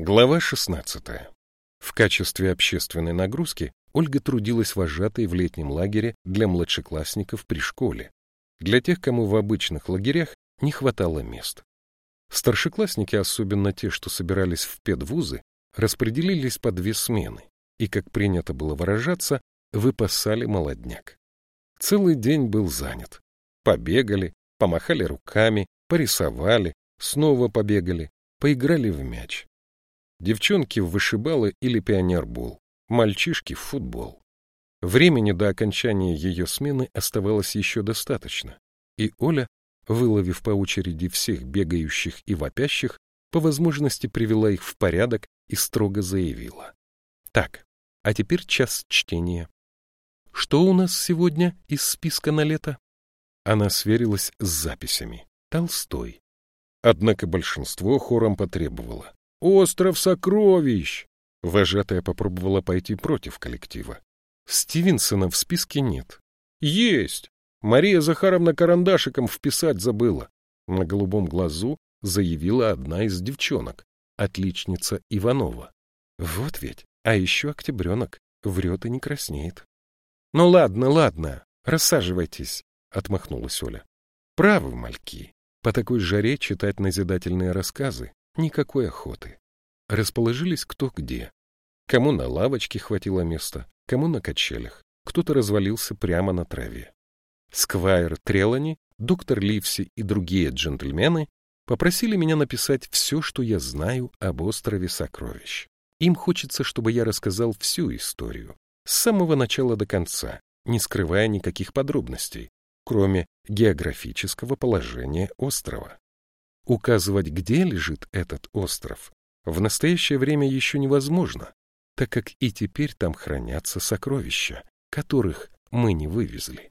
Глава 16. В качестве общественной нагрузки Ольга трудилась вожатой в летнем лагере для младшеклассников при школе, для тех, кому в обычных лагерях не хватало мест. Старшеклассники, особенно те, что собирались в педвузы, распределились по две смены и, как принято было выражаться, выпасали молодняк. Целый день был занят. Побегали, помахали руками, порисовали, снова побегали, поиграли в мяч. Девчонки в вышибалы или пионербол, мальчишки в футбол. Времени до окончания ее смены оставалось еще достаточно, и Оля, выловив по очереди всех бегающих и вопящих, по возможности привела их в порядок и строго заявила. Так, а теперь час чтения. Что у нас сегодня из списка на лето? Она сверилась с записями. Толстой. Однако большинство хором потребовало. Остров сокровищ! Вожатая попробовала пойти против коллектива. Стивенсона в списке нет. Есть! Мария Захаровна карандашиком вписать забыла. На голубом глазу заявила одна из девчонок, отличница Иванова. Вот ведь, а еще октябренок, врет и не краснеет. — Ну ладно, ладно, рассаживайтесь, — отмахнулась Оля. — Правы, мальки, по такой жаре читать назидательные рассказы Никакой охоты. Расположились кто где. Кому на лавочке хватило места, кому на качелях. Кто-то развалился прямо на траве. Сквайр Трелани, доктор Ливси и другие джентльмены попросили меня написать все, что я знаю об острове Сокровищ. Им хочется, чтобы я рассказал всю историю, с самого начала до конца, не скрывая никаких подробностей, кроме географического положения острова. Указывать, где лежит этот остров, в настоящее время еще невозможно, так как и теперь там хранятся сокровища, которых мы не вывезли.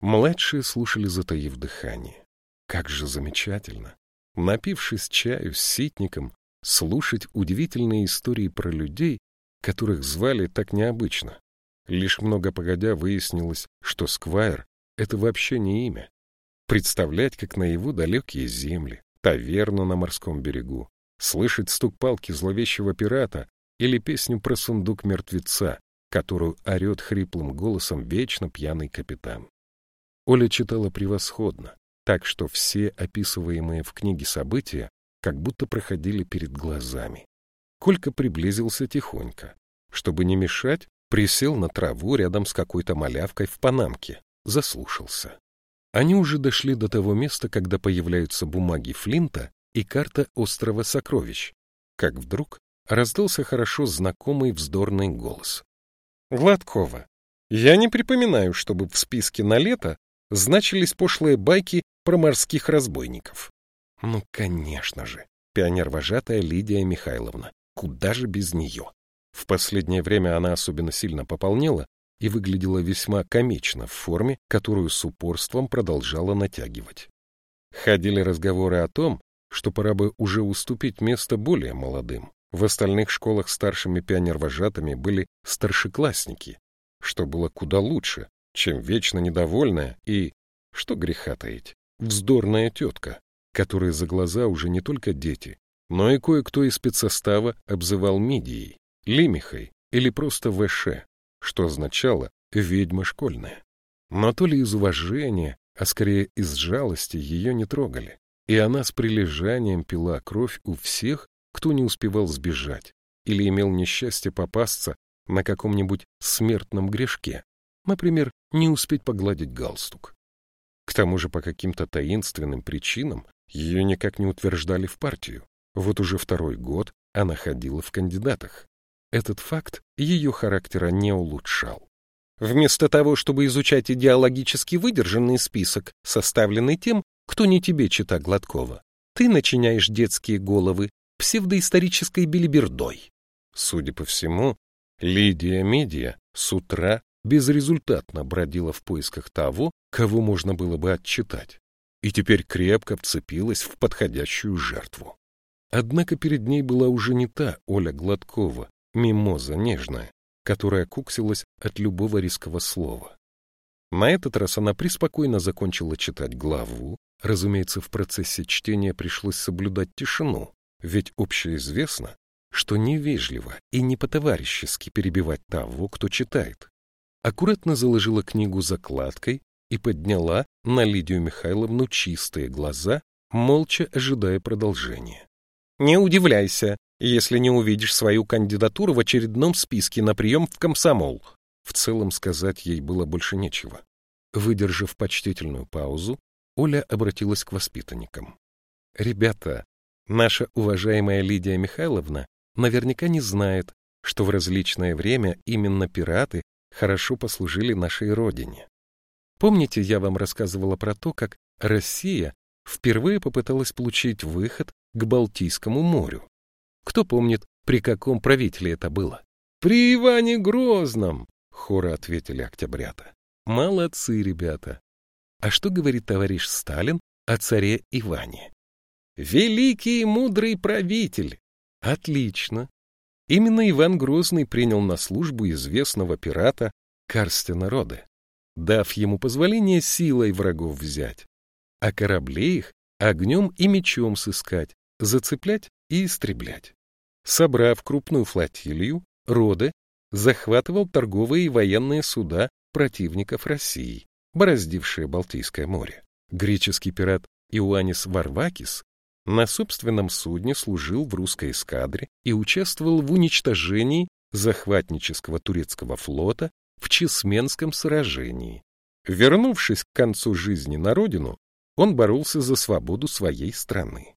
Младшие слушали, затаив дыхание. Как же замечательно! Напившись чаю с ситником, слушать удивительные истории про людей, которых звали так необычно. Лишь много погодя выяснилось, что Сквайр — это вообще не имя. Представлять, как наяву далекие земли, таверну на морском берегу, слышать стук палки зловещего пирата или песню про сундук мертвеца, которую орет хриплым голосом вечно пьяный капитан. Оля читала превосходно, так что все описываемые в книге события как будто проходили перед глазами. Колька приблизился тихонько. Чтобы не мешать, присел на траву рядом с какой-то малявкой в панамке, заслушался. Они уже дошли до того места, когда появляются бумаги Флинта и карта острова Сокровищ, как вдруг раздался хорошо знакомый вздорный голос. «Гладкова, я не припоминаю, чтобы в списке на лето значились пошлые байки про морских разбойников». «Ну, конечно же, пионер-вожатая Лидия Михайловна. Куда же без нее?» В последнее время она особенно сильно пополнела и выглядела весьма комично в форме, которую с упорством продолжала натягивать. Ходили разговоры о том, что пора бы уже уступить место более молодым. В остальных школах старшими пионервожатыми были старшеклассники, что было куда лучше, чем вечно недовольная и, что греха таить, вздорная тетка, которой за глаза уже не только дети, но и кое-кто из спецсостава обзывал мидией, лимихой или просто ВШ, что означало «ведьма школьная». Но то ли из уважения, а скорее из жалости ее не трогали, и она с прилежанием пила кровь у всех, кто не успевал сбежать или имел несчастье попасться на каком-нибудь смертном грешке, например, не успеть погладить галстук. К тому же по каким-то таинственным причинам ее никак не утверждали в партию. Вот уже второй год она ходила в кандидатах. Этот факт ее характера не улучшал. Вместо того, чтобы изучать идеологически выдержанный список, составленный тем, кто не тебе чита Гладкова, ты начиняешь детские головы псевдоисторической билибердой. Судя по всему, Лидия Медиа с утра безрезультатно бродила в поисках того, кого можно было бы отчитать, и теперь крепко вцепилась в подходящую жертву. Однако перед ней была уже не та Оля Гладкова, мимоза нежная, которая куксилась от любого рискового слова. На этот раз она преспокойно закончила читать главу. Разумеется, в процессе чтения пришлось соблюдать тишину, ведь общеизвестно, что невежливо и не по-товарищески перебивать того, кто читает. Аккуратно заложила книгу закладкой и подняла на Лидию Михайловну чистые глаза, молча ожидая продолжения. «Не удивляйся, если не увидишь свою кандидатуру в очередном списке на прием в комсомол». В целом сказать ей было больше нечего. Выдержав почтительную паузу, Оля обратилась к воспитанникам. «Ребята, наша уважаемая Лидия Михайловна наверняка не знает, что в различное время именно пираты хорошо послужили нашей родине. Помните, я вам рассказывала про то, как Россия впервые попыталась получить выход к Балтийскому морю? Кто помнит, при каком правителе это было? При Иване Грозном, хоры ответили октябрята. Молодцы, ребята. А что говорит товарищ Сталин о царе Иване? Великий и мудрый правитель. Отлично. Именно Иван Грозный принял на службу известного пирата Карстена Роде, дав ему позволение силой врагов взять, а корабли их огнем и мечом сыскать, зацеплять и истреблять. Собрав крупную флотилию, Роде захватывал торговые и военные суда противников России, бороздившие Балтийское море. Греческий пират Иоаннис Варвакис на собственном судне служил в русской эскадре и участвовал в уничтожении захватнического турецкого флота в Чесменском сражении. Вернувшись к концу жизни на родину, он боролся за свободу своей страны.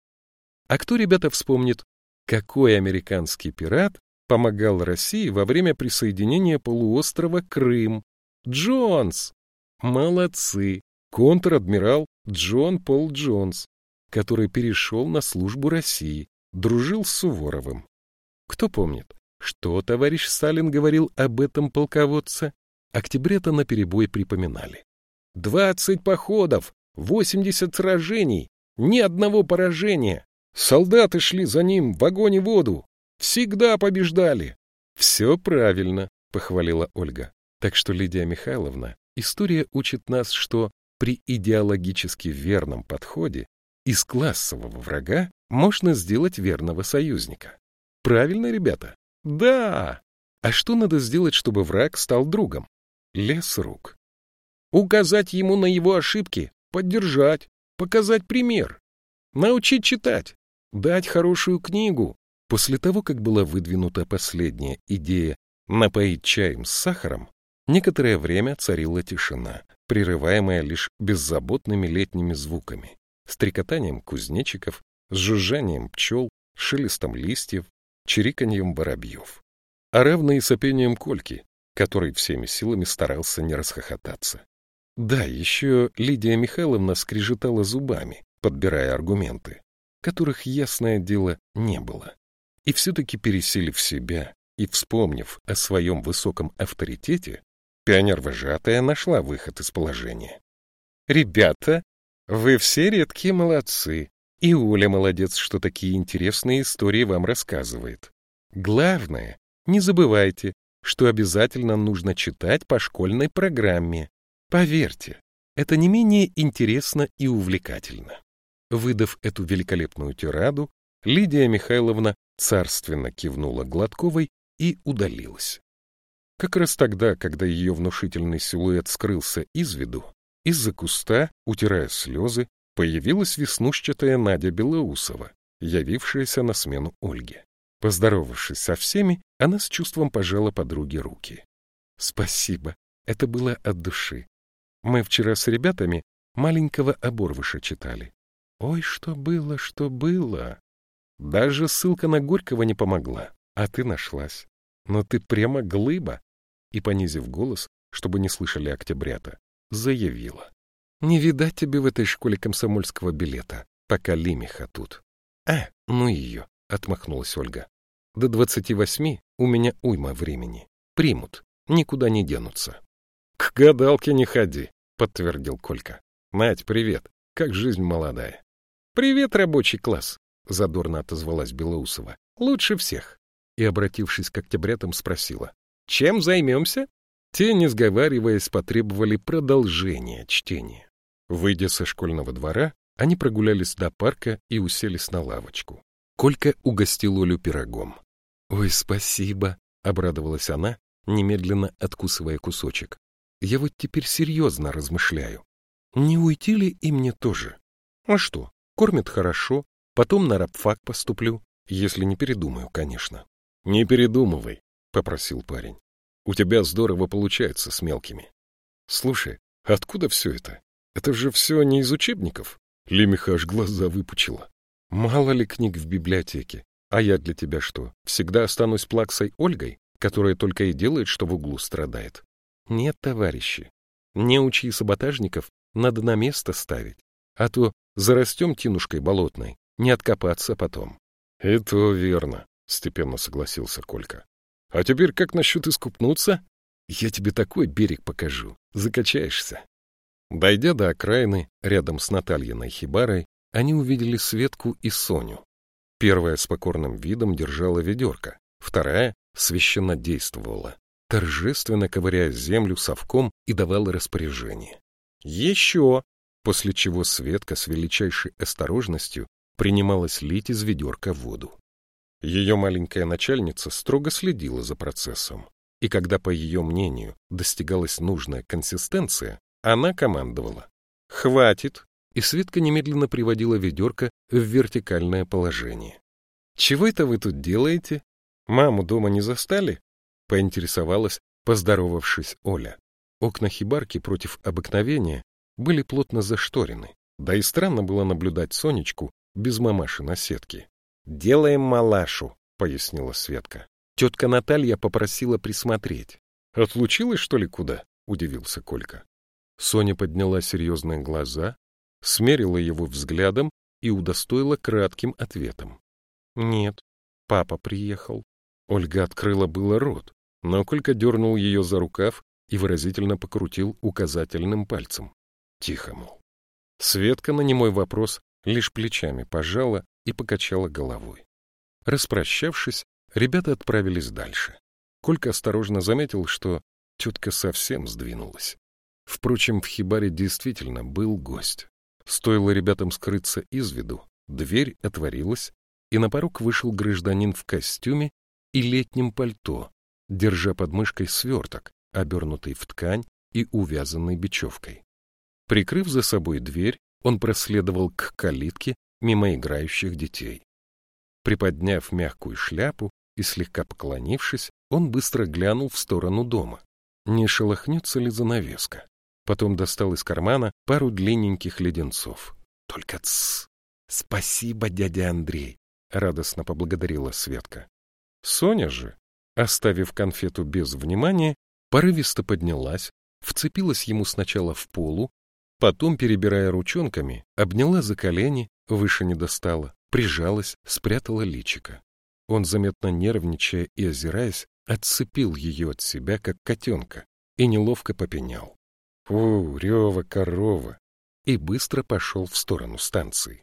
А кто, ребята, вспомнит, какой американский пират помогал России во время присоединения полуострова Крым? Джонс! Молодцы! Контр-адмирал Джон Пол Джонс который перешел на службу России, дружил с Суворовым. Кто помнит, что товарищ Сталин говорил об этом полководце? Октябре-то наперебой припоминали. «Двадцать походов, восемьдесят сражений, ни одного поражения. Солдаты шли за ним в огонь и воду. Всегда побеждали». «Все правильно», — похвалила Ольга. Так что, Лидия Михайловна, история учит нас, что при идеологически верном подходе из классового врага можно сделать верного союзника. Правильно, ребята? Да! А что надо сделать, чтобы враг стал другом? Лес рук. Указать ему на его ошибки, поддержать, показать пример, научить читать, дать хорошую книгу. После того, как была выдвинута последняя идея напоить чаем с сахаром, некоторое время царила тишина, прерываемая лишь беззаботными летними звуками стрекотанием кузнечиков, жужжанием пчел, шелестом листьев, чириканьем воробьев, а равно и сопением Кольки, который всеми силами старался не расхохотаться. Да, еще Лидия Михайловна скрежетала зубами, подбирая аргументы, которых, ясное дело, не было. И все-таки пересилив себя и вспомнив о своем высоком авторитете, пионер-вожатая нашла выход из положения. «Ребята, вы все редкие молодцы. И Оля молодец, что такие интересные истории вам рассказывает. Главное, не забывайте, что обязательно нужно читать по школьной программе. Поверьте, это не менее интересно и увлекательно. Выдав эту великолепную тираду, Лидия Михайловна царственно кивнула Гладковой и удалилась. Как раз тогда, когда ее внушительный силуэт скрылся из виду, из-за куста, утирая слезы, появилась веснушчатая Надя Белоусова, явившаяся на смену Ольге. Поздоровавшись со всеми, она с чувством пожала подруге руки. «Спасибо, это было от души. Мы вчера с ребятами маленького оборвыша читали. Ой, что было, что было. Даже ссылка на Горького не помогла, а ты нашлась. Но ты прямо глыба!» И, понизив голос, чтобы не слышали октябрята, заявила. «Не видать тебе в этой школе комсомольского билета, пока Лимиха тут». «А, ну ее», — отмахнулась Ольга. «До двадцати восьми у меня уйма времени. Примут, никуда не денутся». «К гадалке не ходи», — подтвердил Колька. «Мать, привет. Как жизнь молодая?» «Привет, рабочий класс», — задорно отозвалась Белоусова. «Лучше всех». И, обратившись к октябрятам, спросила. «Чем займемся?» Те, не сговариваясь, потребовали продолжения чтения. Выйдя со школьного двора, они прогулялись до парка и уселись на лавочку. Колька угостил Олю пирогом. Ой, спасибо, обрадовалась она, немедленно откусывая кусочек. Я вот теперь серьезно размышляю. Не уйти ли и мне тоже? А что, кормят хорошо, потом на рабфак поступлю, если не передумаю, конечно. Не передумывай, попросил парень. У тебя здорово получается с мелкими. Слушай, откуда все это? Это же все не из учебников. Лемеха аж глаза выпучила. Мало ли книг в библиотеке. А я для тебя что, всегда останусь плаксой Ольгой, которая только и делает, что в углу страдает? Нет, товарищи, не учи саботажников, надо на место ставить. А то зарастем тинушкой болотной, не откопаться потом. — Это верно, — степенно согласился Колька. — А теперь как насчет искупнуться? Я тебе такой берег покажу, закачаешься. Дойдя до окраины, рядом с Натальиной хибарой, они увидели Светку и Соню. Первая с покорным видом держала ведерко, вторая священно действовала, торжественно ковыряя землю совком и давала распоряжение. «Еще!» После чего Светка с величайшей осторожностью принималась лить из ведерка воду. Ее маленькая начальница строго следила за процессом, и когда, по ее мнению, достигалась нужная консистенция, она командовала «Хватит!» и Светка немедленно приводила ведерко в вертикальное положение. «Чего это вы тут делаете? Маму дома не застали?» — поинтересовалась, поздоровавшись Оля. Окна хибарки против обыкновения были плотно зашторены, да и странно было наблюдать Сонечку без мамаши на сетке. «Делаем малашу», — пояснила Светка. Тетка Наталья попросила присмотреть. «Отлучилась, что ли, куда?» — удивился Колька. Соня подняла серьезные глаза, смерила его взглядом и удостоила кратким ответом. «Нет, папа приехал». Ольга открыла было рот, но Колька дернул ее за рукав и выразительно покрутил указательным пальцем. Тихо, мол. Светка на немой вопрос лишь плечами пожала и покачала головой. Распрощавшись, ребята отправились дальше. Колька осторожно заметил, что тетка совсем сдвинулась. Впрочем, в хибаре действительно был гость. Стоило ребятам скрыться из виду, дверь отворилась, и на порог вышел гражданин в костюме и летнем пальто, держа под мышкой сверток, обернутый в ткань и увязанный бечевкой. Прикрыв за собой дверь, он проследовал к калитке мимо играющих детей. Приподняв мягкую шляпу и слегка поклонившись, он быстро глянул в сторону дома. Не шелохнется ли занавеска? Потом достал из кармана пару длинненьких леденцов. Только тссс! Спасибо, дядя Андрей! — радостно поблагодарила Светка. Соня же, оставив конфету без внимания, порывисто поднялась, вцепилась ему сначала в полу, потом, перебирая ручонками, обняла за колени, выше не достала, прижалась, спрятала личика. Он, заметно нервничая и озираясь, отцепил ее от себя, как котенка, и неловко попенял. «Фу, рева корова!» и быстро пошел в сторону станции.